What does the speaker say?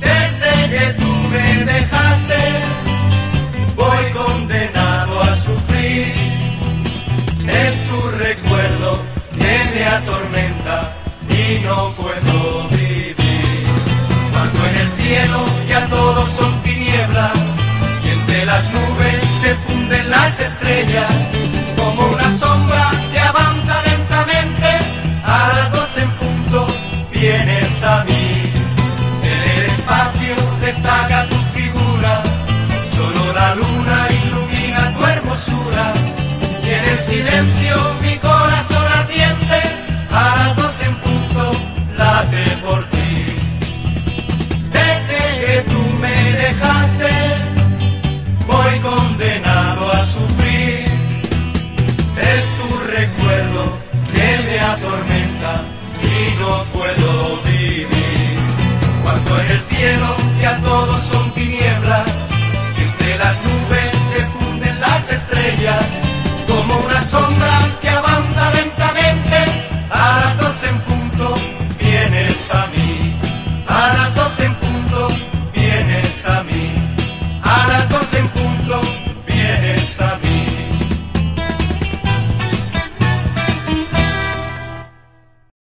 Desde que tú me dejaste, voy condenado a sufrir. Es tu recuerdo que me atormenta y no puedo vivir. Cuando en el cielo mi corazón ardiente a doce en punto late por ti. Desde que tú me dejaste, voy condenado a sufrir. Es tu recuerdo que me atormenta y no puedo